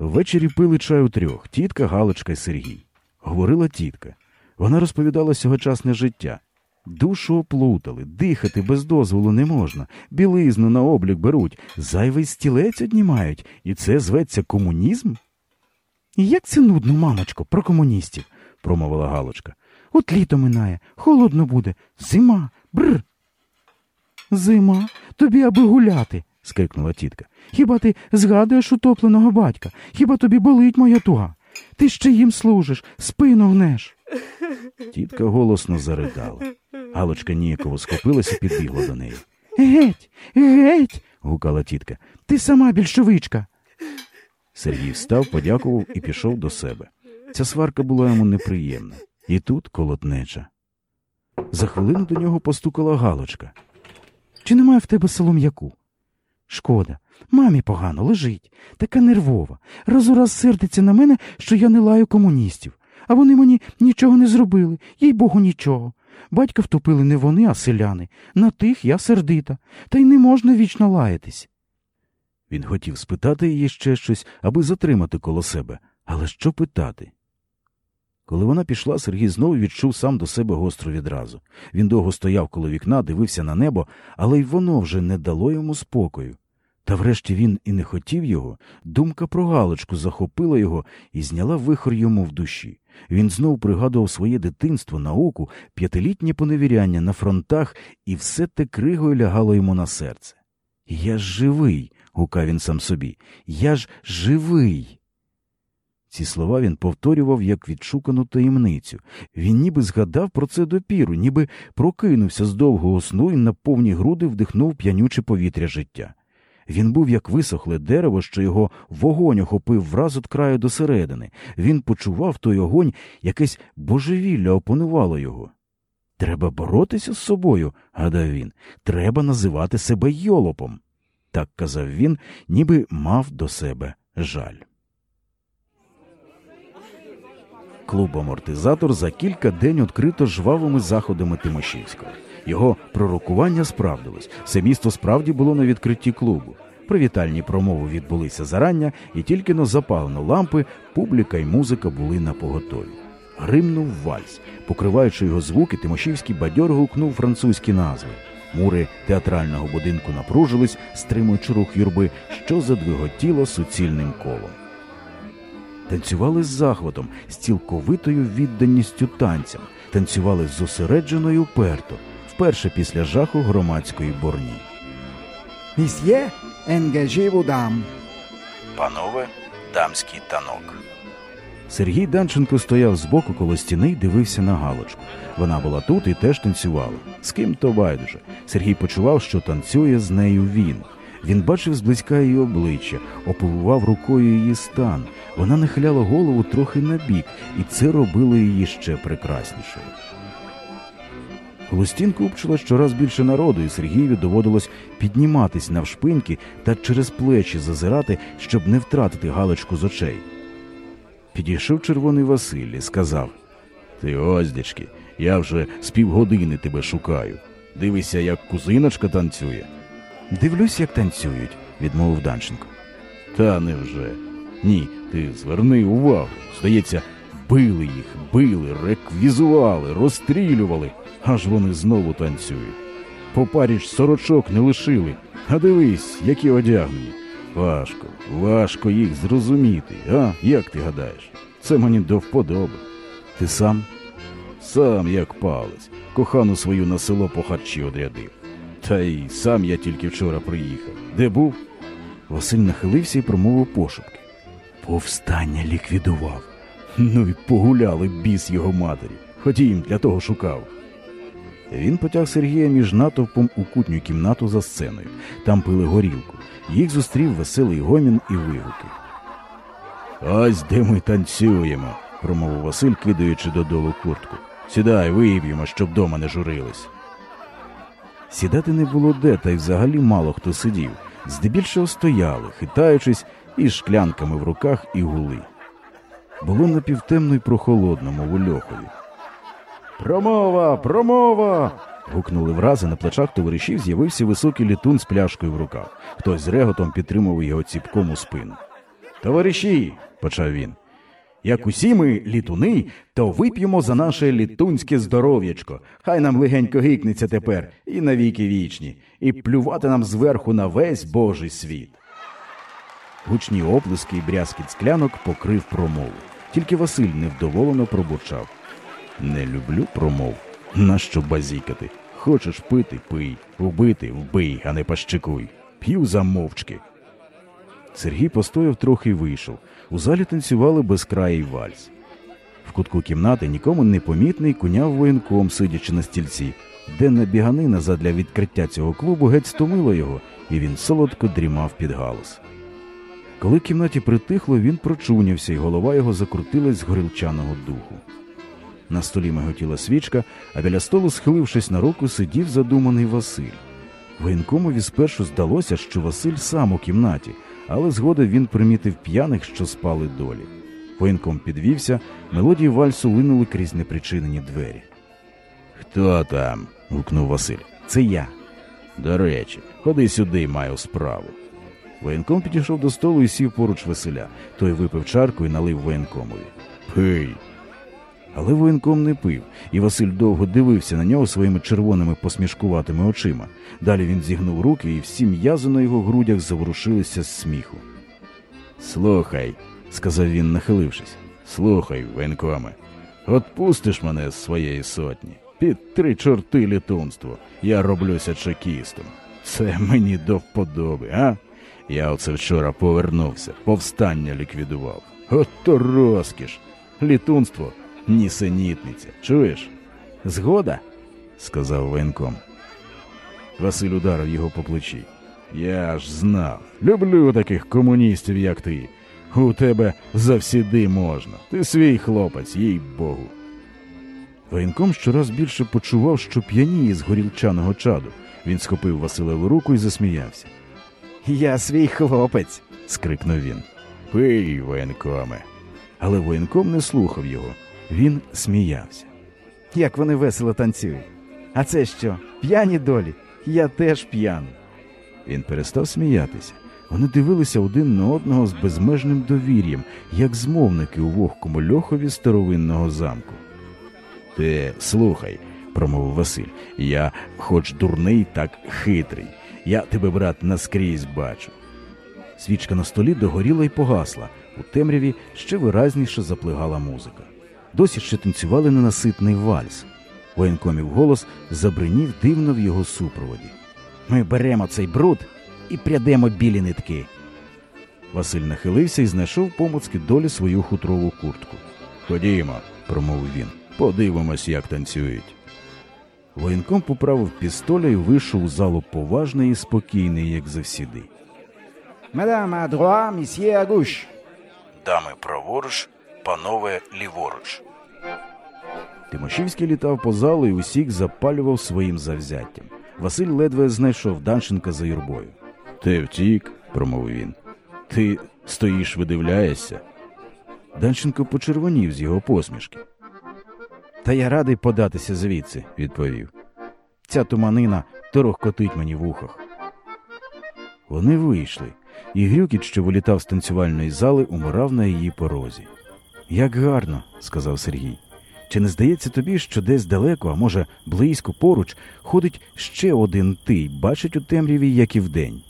Ввечері пили чай у трьох тітка, Галочка і Сергій. Говорила тітка. Вона розповідала сьогочасне життя. Душу оплутали, дихати без дозволу не можна, білизну на облік беруть, зайвий стілець однімають, і це зветься комунізм? Як це нудно, мамочко, про комуністів, промовила Галочка. От літо минає, холодно буде, зима, бр. Зима, тобі аби гуляти, скрикнула тітка. Хіба ти згадуєш утопленого батька? Хіба тобі болить моя туга? Ти ще їм служиш, спину гнеш. Тітка голосно заридала. Галочка ніяково схопилася і підбігла до неї. Геть, геть. гукала тітка. Ти сама більшовичка. Сергій встав, подякував і пішов до себе. Ця сварка була йому неприємна. І тут колотнеча. За хвилину до нього постукала Галочка. Чи немає в тебе солом'яку? Шкода, мамі погано лежить, така нервова. Раз у раз сердиться на мене, що я не лаю комуністів, а вони мені нічого не зробили, їй богу, нічого. Батька втопили не вони, а селяни. На тих я сердита, та й не можна вічно лаятись. Він хотів спитати її ще щось, аби затримати коло себе, але що питати? Коли вона пішла, Сергій знову відчув сам до себе гостру відразу. Він довго стояв коло вікна, дивився на небо, але й воно вже не дало йому спокою. Та врешті він і не хотів його, думка про Галочку захопила його і зняла вихор йому в душі. Він знов пригадував своє дитинство, науку, п'ятилітнє поневіряння на фронтах, і все те кригою лягало йому на серце. Я ж живий, гукав він сам собі. Я ж живий. Ці слова він повторював як відшукану таємницю. Він ніби згадав про це допіру, ніби прокинувся з довгого сну і на повні груди вдихнув п'янюче повітря життя. Він був як висохле дерево, що його вогонь охопив враз від краю до середини. Він почував той огонь, якесь божевілля опанувало його. Треба боротися з собою, гадав він, треба називати себе йолопом. Так казав він, ніби мав до себе жаль. Клуб амортизатор за кілька день відкрито жвавими заходами Тимошівського. Його пророкування справдилось. Все місто справді було на відкритті клубу. Привітальні промови відбулися зарання, і тільки но запалено лампи, публіка і музика були на поготові. Гримнув вальс. Покриваючи його звуки, Тимошівський бадьор гукнув французькі назви. Мури театрального будинку напружились, стримуючи рух юрби, що задвиготіло суцільним колом. Танцювали з захватом, з цілковитою відданістю танцям, танцювали з зосередженою уперто, вперше після жаху громадської борні. Місьє, енгажіву дам. Панове, дамський танок. Сергій Данченко стояв збоку коло стіни і дивився на Галочку. Вона була тут і теж танцювала. З ким то байдуже. Сергій почував, що танцює з нею він. Він бачив зблизька її обличчя, оповував рукою її стан. Вона нахиляла голову трохи набік, і це робило її ще прекраснішою. Коло купчила щораз більше народу, і Сергієві доводилось підніматись навшпиньки та через плечі зазирати, щоб не втратити галочку з очей. Підійшов червоний Василь і сказав Ти оздячки, я вже з півгодини тебе шукаю. Дивися, як кузиночка танцює. Дивлюсь, як танцюють, відмовив Данченко. Та невже? Ні, ти зверни увагу. Здається, били їх, били, реквізували, розстрілювали, аж вони знову танцюють. По парі ж сорочок не лишили, а дивись, які одягнені. Важко, важко їх зрозуміти, а як ти гадаєш? Це мені до вподоби. Ти сам? Сам як палець, кохану свою на село по харчі одрядив. Та й сам я тільки вчора приїхав. Де був? Василь нахилився і промовив пошепки. Повстання ліквідував. Ну і погуляли біс його матері. Ходім, для того шукав. Він потяг Сергія між натовпом у кутню кімнату за сценою. Там пили горілку. Їх зустрів веселий гомін і вигуки. Ось де ми танцюємо, промовив Василь, кидаючи додолу куртку. Сідай, виїб'ємо, щоб дома не журились. Сідати не було де, та й взагалі мало хто сидів. Здебільшого стояли, хитаючись із шклянками в руках і гули. Було напівтемно й прохолодно, мов у льохові. Промова, промова. гукнули врази на плечах товаришів, з'явився високий літун з пляшкою в руках. Хтось з реготом підтримував його ціпком у спину. Товариші, почав він. Як усі ми літуни, то вип'ємо за наше літунське здоров'ячко. Хай нам легенько гикнеться тепер і навіки вічні, і плювати нам зверху на весь Божий світ. Гучні оплески і брязкіт склянок покрив промову. Тільки Василь невдоволено пробурчав. Не люблю промов. Нащо базікати? Хочеш пити пий, вбити вбий, а не пащикуй. П'ю замовчки. Сергій постояв трохи й вийшов. У залі танцювали безкраїй вальс. В кутку кімнати нікому не помітний куняв воєнком, сидячи на стільці. Денна біганина задля відкриття цього клубу геть стомила його, і він солодко дрімав під галус. Коли в кімнаті притихло, він прочунявся, і голова його закрутилась з горілчаного духу. На столі миготіла свічка, а біля столу, схилившись на руку, сидів задуманий Василь. Воєнкомові спершу здалося, що Василь сам у кімнаті, але згодом він примітив п'яних, що спали долі. Воєнком підвівся, мелодії вальсу линули крізь непричинені двері. Хто там? гукнув Василь. Це я. До речі, ходи сюди, маю справу. Воєнком підійшов до столу і сів поруч Василя. Той випив чарку і налив воєнкомові. Пий. Але воєнком не пив, і Василь довго дивився на нього своїми червоними посмішкуватими очима. Далі він зігнув руки, і всі м'язи на його грудях заворушилися з сміху. Слухай, сказав він, нахилившись. Слухай, воєнкоме, от пустиш мене з своєї сотні. Під три чорти літунство. Я роблюся чекістом. Це мені до вподоби, а? Я оце вчора повернувся, повстання ліквідував. От то розкіш. Літунство нісенітниця. Чуєш? Згода? сказав воєнком. Василь ударив його по плечі. Я ж знав. Люблю таких комуністів, як ти. У тебе завсіди можна. Ти свій хлопець, їй Богу. Воєнком щораз більше почував, що п'яніє з горілчаного чаду. Він схопив Василеву руку і засміявся. Я свій хлопець. скрикнув він. Пий, воєнкоме. Але воєнком не слухав його. Він сміявся. Як вони весело танцюють. А це що? П'яні долі? Я теж п'яний. Він перестав сміятися. Вони дивилися один на одного з безмежним довір'ям, як змовники у вогкому льохові старовинного замку. Ти слухай, промовив Василь, я, хоч дурний, так хитрий. Я тебе, брат, наскрізь бачу. Свічка на столі догоріла й погасла. У темряві ще виразніше заплигала музика. Досі ще танцювали ненаситний вальс. Воєнкомів голос забринів дивно в його супроводі. Ми беремо цей бруд і прядемо білі нитки. Василь нахилився і знайшов помоцки долі свою хутрову куртку. Ходімо, промовив він, подивимось, як танцюють. Воєнком поправив пістоля і вийшов у залу поважний і спокійний, як завсіди. Мадам droite, місьє gauche. Дами праворуч, панове ліворуч. Тимошівський літав по залу і усіх запалював своїм завзяттям. Василь ледве знайшов Данченка за юрбою. Ти втік, промовив він. Ти стоїш, видивляєшся. Данченко почервонів з його посмішки. Та я радий податися звідси, відповів. Ця туманина торохкотить мені в ухах. Вони вийшли, і Грюкіт, що вилітав з танцювальної зали, умирав на її порозі. Як гарно, сказав Сергій. Чи не здається тобі, що десь далеко, а може, близько поруч, ходить ще один ти бачить у темряві, як і вдень?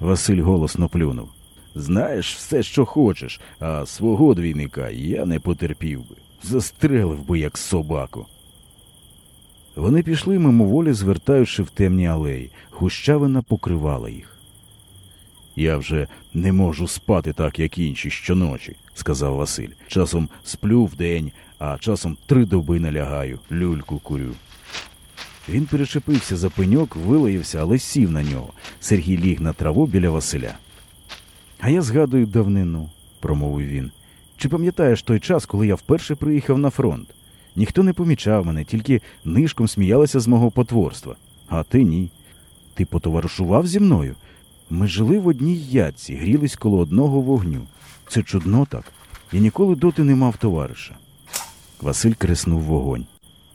Василь голосно плюнув. Знаєш все, що хочеш, а свого двійника я не потерпів би. Застрелив би, як собаку. Вони пішли мимоволі, звертаючи в темні алеї. Гущавина покривала їх. Я вже не можу спати так, як інші щоночі, сказав Василь. Часом сплю вдень, а часом три доби не лягаю, люльку курю. Він перечепився за пеньок, вилаявся, але сів на нього. Сергій ліг на траву біля Василя. А я згадую давнину, промовив він. Чи пам'ятаєш той час, коли я вперше приїхав на фронт? Ніхто не помічав мене, тільки нишком сміялися з мого потворства. А ти ні. Ти потоваришував зі мною? Ми жили в одній ядці, грілись коло одного вогню. Це чудно так. Я ніколи доти не мав товариша. Василь креснув вогонь.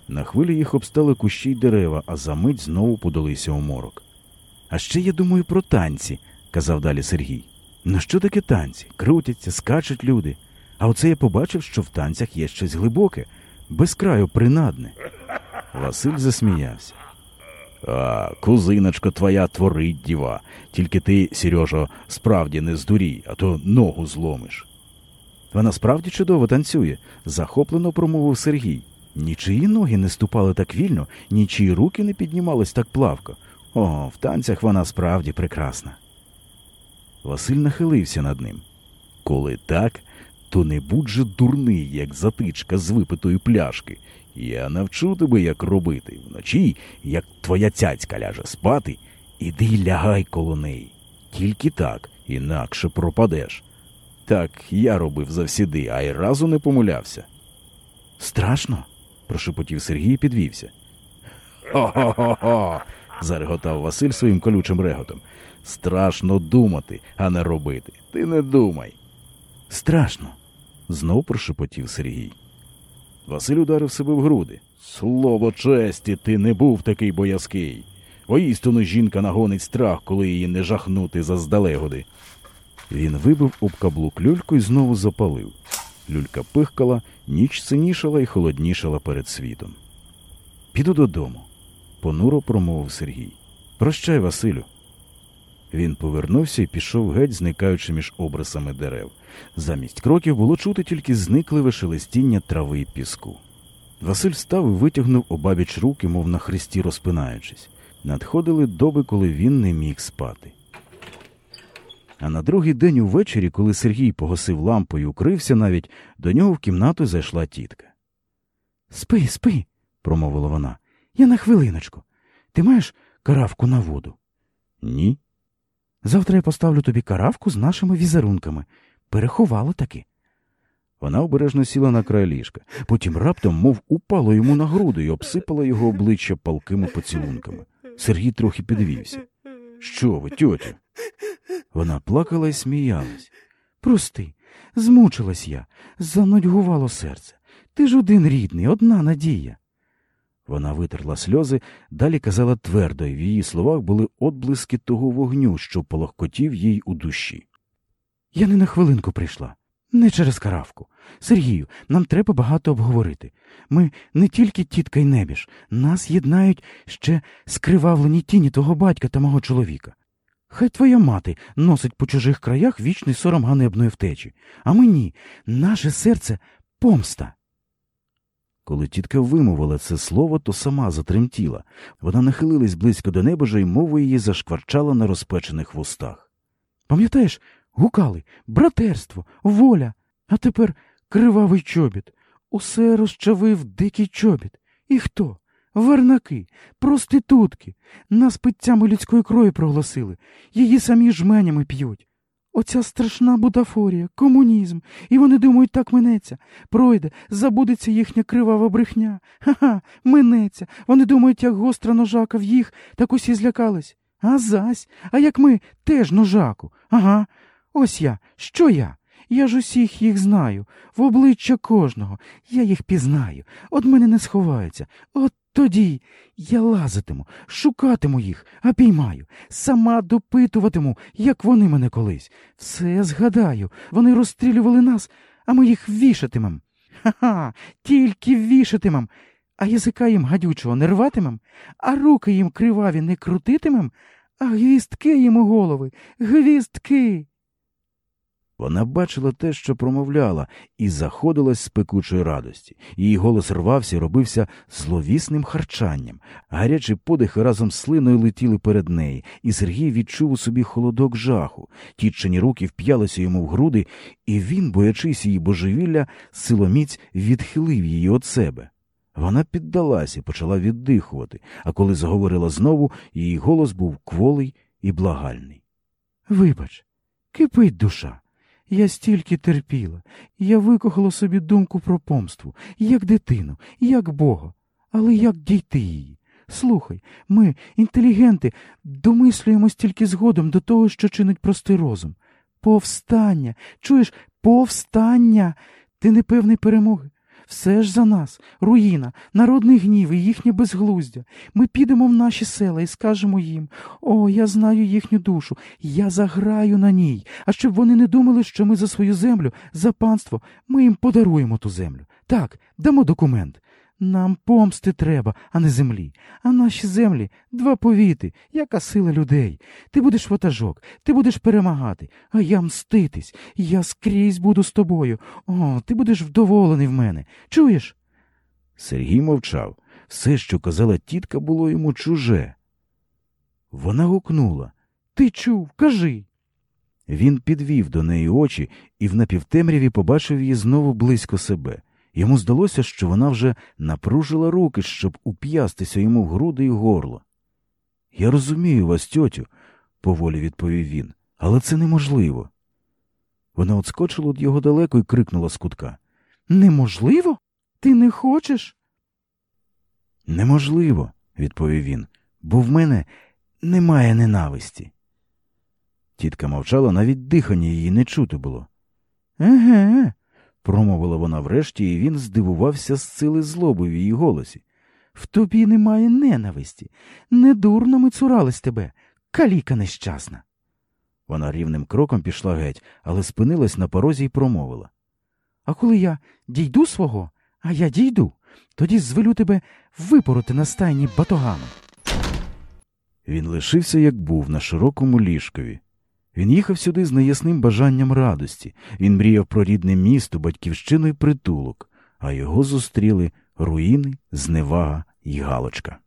На хвилі їх обстали кущі й дерева, а за мить знову подалися у морок. А ще я думаю про танці, казав далі Сергій. Ну що таке танці? Крутяться, скачуть люди. А оце я побачив, що в танцях є щось глибоке, безкраю принадне. Василь засміявся. А, кузиночка твоя творить діва. Тільки ти, Сережо, справді не здурій, а то ногу зломиш. Вона справді чудово танцює, захоплено промовив Сергій. Нічиї ноги не ступали так вільно, нічиї руки не піднімались так плавко. О, в танцях вона справді прекрасна. Василь нахилився над ним. Коли так, то не будь же дурний, як затичка з випитої пляшки. Я навчу тебе, як робити. Вночі, як твоя цяцька ляже спати, іди й лягай коло неї. Тільки так, інакше пропадеш. Так я робив завсіди, а й разу не помилявся. Страшно? прошепотів Сергій і підвівся. Хо-хо-хо-хо. зареготав Василь своїм колючим реготом. Страшно думати, а не робити. Ти не думай. Страшно. знов прошепотів Сергій. Василь ударив себе в груди. Слово честі, ти не був такий боязкий. Воістину жінка нагонить страх, коли її не жахнути заздалегоди. Він вибив об каблук люльку і знову запалив. Люлька пихкала, ніч синішала і холоднішала перед світом. Піду додому, понуро промовив Сергій. Прощай, Василю. Він повернувся і пішов геть, зникаючи між обрисами дерев. Замість кроків було чути тільки зникливе шелестіння трави й піску. Василь став і витягнув обабіч руки, мов на хресті розпинаючись. Надходили доби, коли він не міг спати. А на другий день увечері, коли Сергій погасив лампу і укрився навіть, до нього в кімнату зайшла тітка. Спи, спи, промовила вона. Я на хвилиночку. Ти маєш каравку на воду? Ні. Завтра я поставлю тобі каравку з нашими візерунками. Переховала таки. Вона обережно сіла на край ліжка, потім раптом, мов упала йому на груди і обсипала його обличчя палкими поцілунками. Сергій трохи підвівся. Що ви, тьотю? Вона плакала і сміялась. Прости, змучилась я, занудьгувало серце. Ти ж один рідний, одна надія. Вона витерла сльози, далі казала твердо, і в її словах були отблиски того вогню, що полохкотів їй у душі. Я не на хвилинку прийшла, не через каравку. Сергію, нам треба багато обговорити. Ми не тільки тітка й небіж, нас єднають ще скривавлені тіні твого батька та мого чоловіка. Хай твоя мати носить по чужих краях вічний сором ганебної втечі, а мені наше серце помста. Коли тітка вимовила це слово, то сама затремтіла. Вона нахилилась близько до небожа, і мова її зашкварчала на розпечених вустах. Пам'ятаєш, гукали братерство, воля, а тепер кривавий чобіт. Усе розчавив дикий чобіт. І хто? Вернаки, проститутки, нас питтями людської крові проголосили, її самі жменями п'ють. Оця страшна бутафорія, комунізм, і вони думають, так минеться. Пройде, забудеться їхня кривава брехня. Ха-ха, минеться. Вони думають, як гостра ножака в їх, так усі злякались. А зась, а як ми теж ножаку. Ага. Ось я. Що я? Я ж усіх їх знаю, в обличчя кожного. Я їх пізнаю. От мене не сховаються. От тоді я лазитиму, шукатиму їх, а піймаю, сама допитуватиму, як вони мене колись. Все згадаю. Вони розстрілювали нас, а ми їх вішатимем. Ха-ха, тільки вішатимем. А язика їм гадючого не рватимем, а руки їм криваві не крутитимем, а гвістки їм у голови, гвістки. Вона бачила те, що промовляла, і заходилась з пекучої радості. Її голос рвався і робився зловісним харчанням. Гарячі подихи разом з слиною летіли перед неї, і Сергій відчув у собі холодок жаху. Тітчині руки вп'ялися йому в груди, і він, боячись її божевілля, силоміць відхилив її від себе. Вона піддалась і почала віддихувати, а коли заговорила знову, її голос був кволий і благальний. Вибач, кипить душа. Я стільки терпіла, я викохала собі думку про помству, як дитину, як Бога. Але як дійти її? Слухай, ми, інтелігенти, домислюємось тільки згодом до того, що чинить простий розум. Повстання, чуєш, повстання. Ти не певний перемоги. Все ж за нас, руїна, народний гнів і їхнє безглуздя. Ми підемо в наші села і скажемо їм О, я знаю їхню душу, я заграю на ній. А щоб вони не думали, що ми за свою землю, за панство, ми їм подаруємо ту землю. Так, дамо документ. Нам помсти треба, а не землі. А наші землі два повіти, яка сила людей. Ти будеш ватажок, ти будеш перемагати, а я мститись. Я скрізь буду з тобою. О, ти будеш вдоволений в мене. Чуєш? Сергій мовчав. Все, що казала тітка, було йому чуже. Вона гукнула. Ти чув, кажи. Він підвів до неї очі і в напівтемряві побачив її знову близько себе. Йому здалося, що вона вже напружила руки, щоб уп'ястися йому в груди й горло. Я розумію вас, тьотю, поволі відповів він, але це неможливо. Вона отскочила від його далеко і крикнула з кутка. Неможливо? Ти не хочеш? Неможливо, відповів він, бо в мене немає ненависті. Тітка мовчала, навіть дихання її не чути було. Еге, промовила вона врешті, і він здивувався з сили злоби в її голосі. в тобі немає ненависті. Недурно ми цурались тебе, каліка нещасна. Вона рівним кроком пішла геть, але спинилась на порозі і промовила. А коли я дійду свого, а я дійду, тоді звелю тебе випороти на стайні батоганом. Він лишився, як був, на широкому ліжкові. Він їхав сюди з неясним бажанням радості. Він мріяв про рідне місто, батьківщину й притулок, а його зустріли руїни, зневага й галочка.